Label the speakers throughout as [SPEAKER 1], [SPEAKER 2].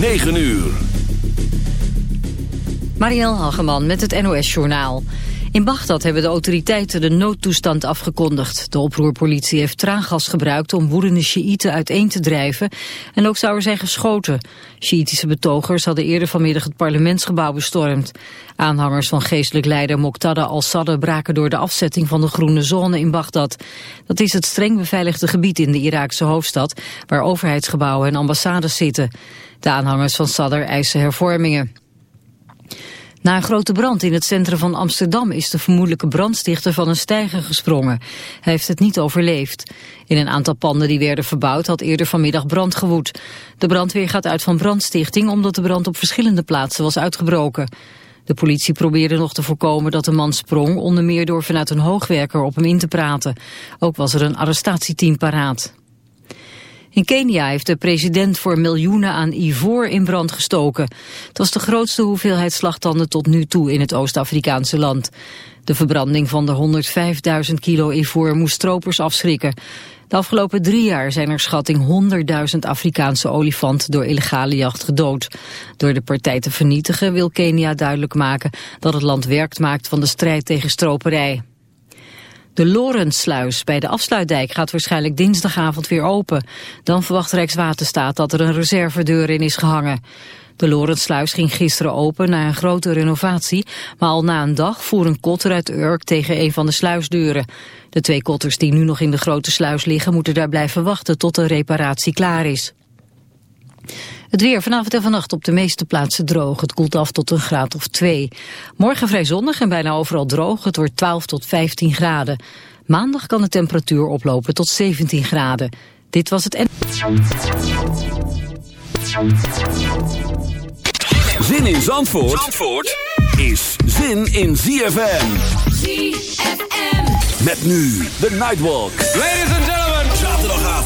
[SPEAKER 1] 9 uur.
[SPEAKER 2] Marielle Hageman met het NOS Journaal. In Bagdad hebben de autoriteiten de noodtoestand afgekondigd. De oproerpolitie heeft traangas gebruikt om woedende Sjiïten uiteen te drijven. En ook zou er zijn geschoten. Sjiïtische betogers hadden eerder vanmiddag het parlementsgebouw bestormd. Aanhangers van geestelijk leider Moqtada al-Sadr braken door de afzetting van de groene zone in Bagdad. Dat is het streng beveiligde gebied in de Iraakse hoofdstad, waar overheidsgebouwen en ambassades zitten. De aanhangers van Sadr eisen hervormingen. Na een grote brand in het centrum van Amsterdam is de vermoedelijke brandstichter van een steiger gesprongen. Hij heeft het niet overleefd. In een aantal panden die werden verbouwd had eerder vanmiddag brand gewoed. De brandweer gaat uit van brandstichting omdat de brand op verschillende plaatsen was uitgebroken. De politie probeerde nog te voorkomen dat de man sprong, onder meer door vanuit een hoogwerker op hem in te praten. Ook was er een arrestatieteam paraat. In Kenia heeft de president voor miljoenen aan ivoor in brand gestoken. Het was de grootste hoeveelheid slagtanden tot nu toe in het Oost-Afrikaanse land. De verbranding van de 105.000 kilo ivoor moest stropers afschrikken. De afgelopen drie jaar zijn er schatting 100.000 Afrikaanse olifanten door illegale jacht gedood. Door de partij te vernietigen wil Kenia duidelijk maken dat het land werkt maakt van de strijd tegen stroperij. De Lorentsluis bij de afsluitdijk gaat waarschijnlijk dinsdagavond weer open. Dan verwacht Rijkswaterstaat dat er een reservedeur in is gehangen. De Lorentsluis ging gisteren open na een grote renovatie, maar al na een dag voer een kotter uit Urk tegen een van de sluisdeuren. De twee kotters die nu nog in de grote sluis liggen moeten daar blijven wachten tot de reparatie klaar is. Het weer vanavond en vannacht op de meeste plaatsen droog. Het koelt af tot een graad of 2. Morgen vrij zonnig en bijna overal droog. Het wordt 12 tot 15 graden. Maandag kan de temperatuur oplopen tot 17 graden. Dit was het...
[SPEAKER 1] Zin in Zandvoort, Zandvoort is zin in ZFM.
[SPEAKER 3] ZFM.
[SPEAKER 1] Met nu de Nightwalk.
[SPEAKER 4] Ladies and.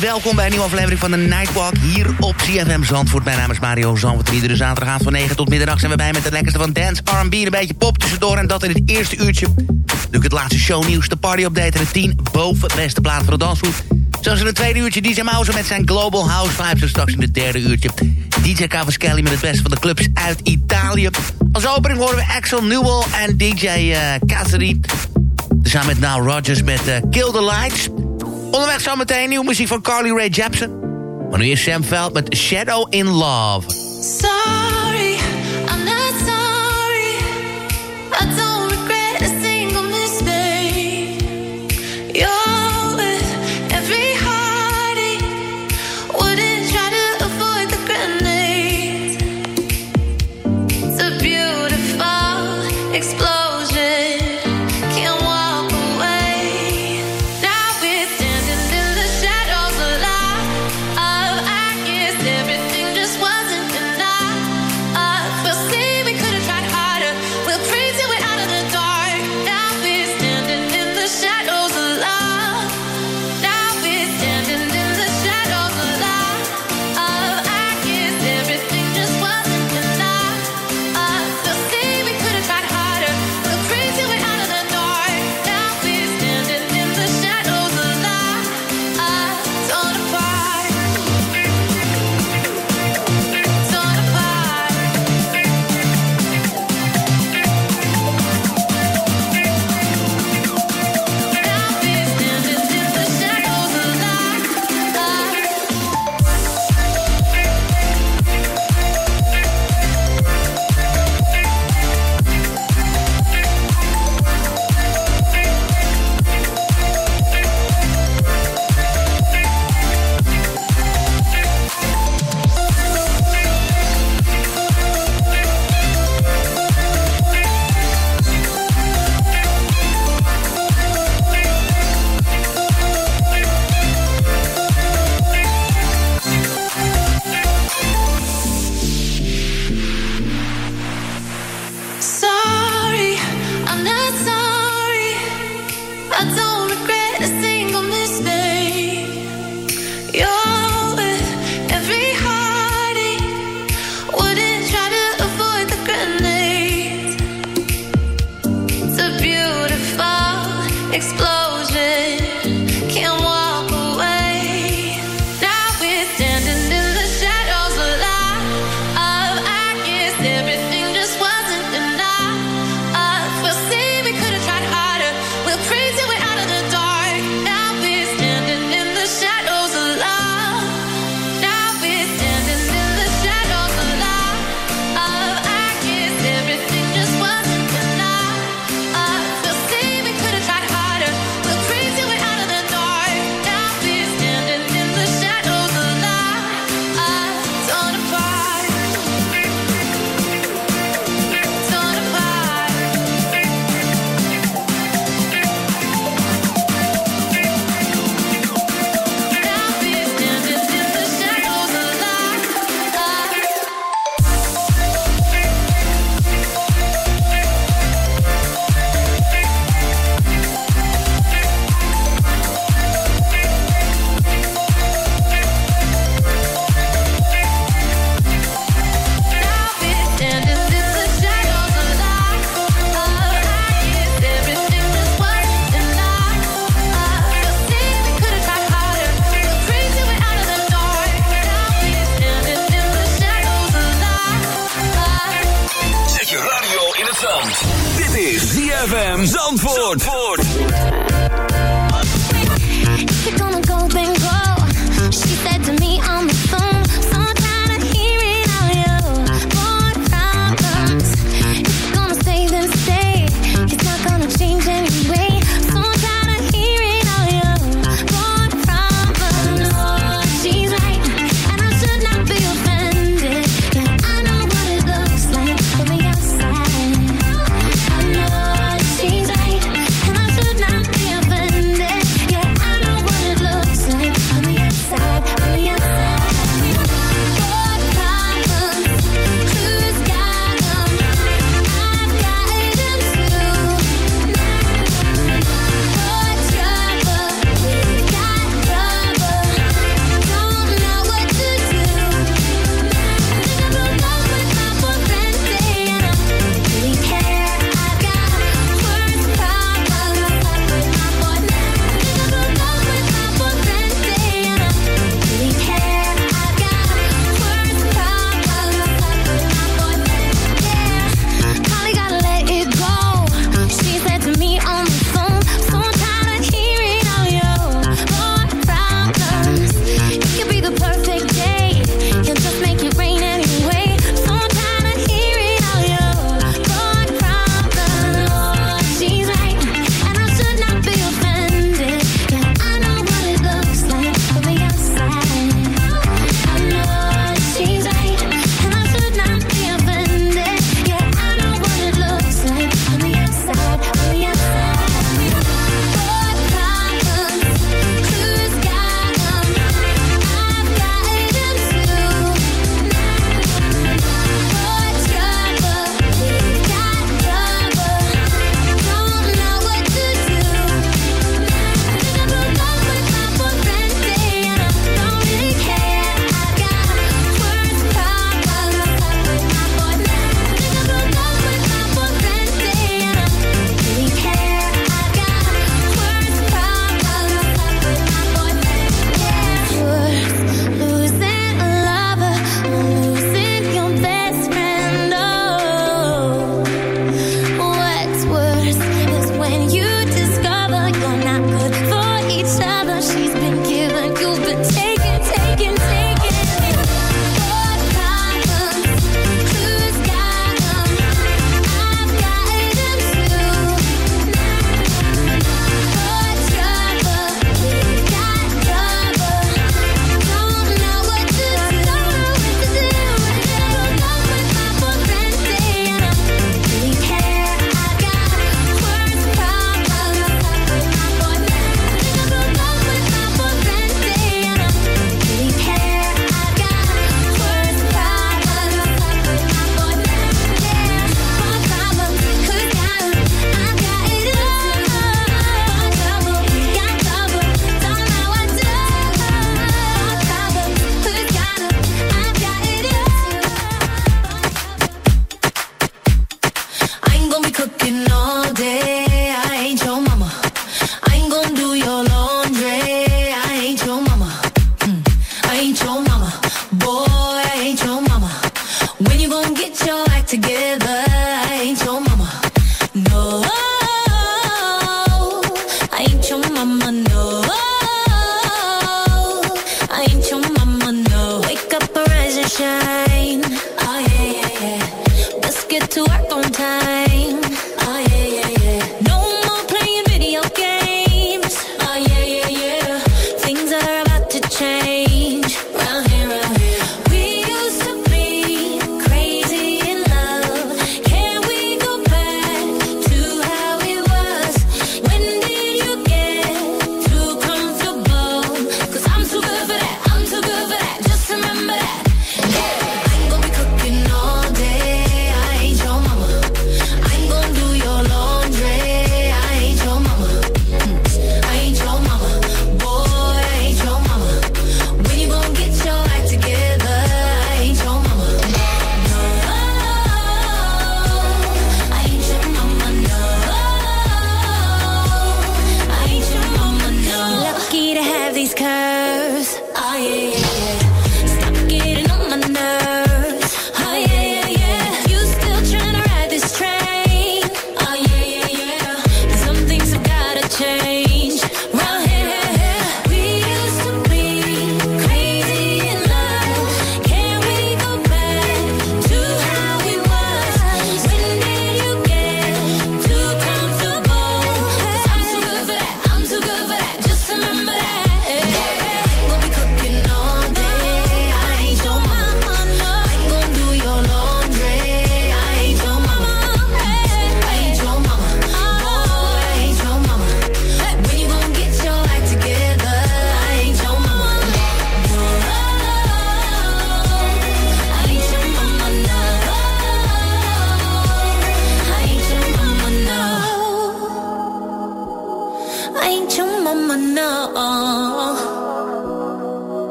[SPEAKER 3] welkom bij een nieuwe aflevering van de Nightwalk hier op CFM Zandvoort. Mijn naam is Mario Zandvoort en iedere zaterdagavond van 9 tot middernacht zijn we bij met het lekkerste van dance, R&B, een beetje pop tussendoor. En dat in het eerste uurtje. Natuurlijk het laatste shownieuws, de party-update en de 10 boven beste plaat voor de dansvoet. Zoals in het tweede uurtje DJ Mouse met zijn Global House Vibes. En straks in het derde uurtje DJ Cavaschelli met het beste van de clubs uit Italië. Als opening horen we Axel Newell en DJ uh, eh, Samen met Now Rogers met eh, Kill the Lights. Onderweg zometeen nieuwe muziek van Carly Rae Jepsen. Maar nu is Sam Veld met Shadow in Love.
[SPEAKER 4] Sorry.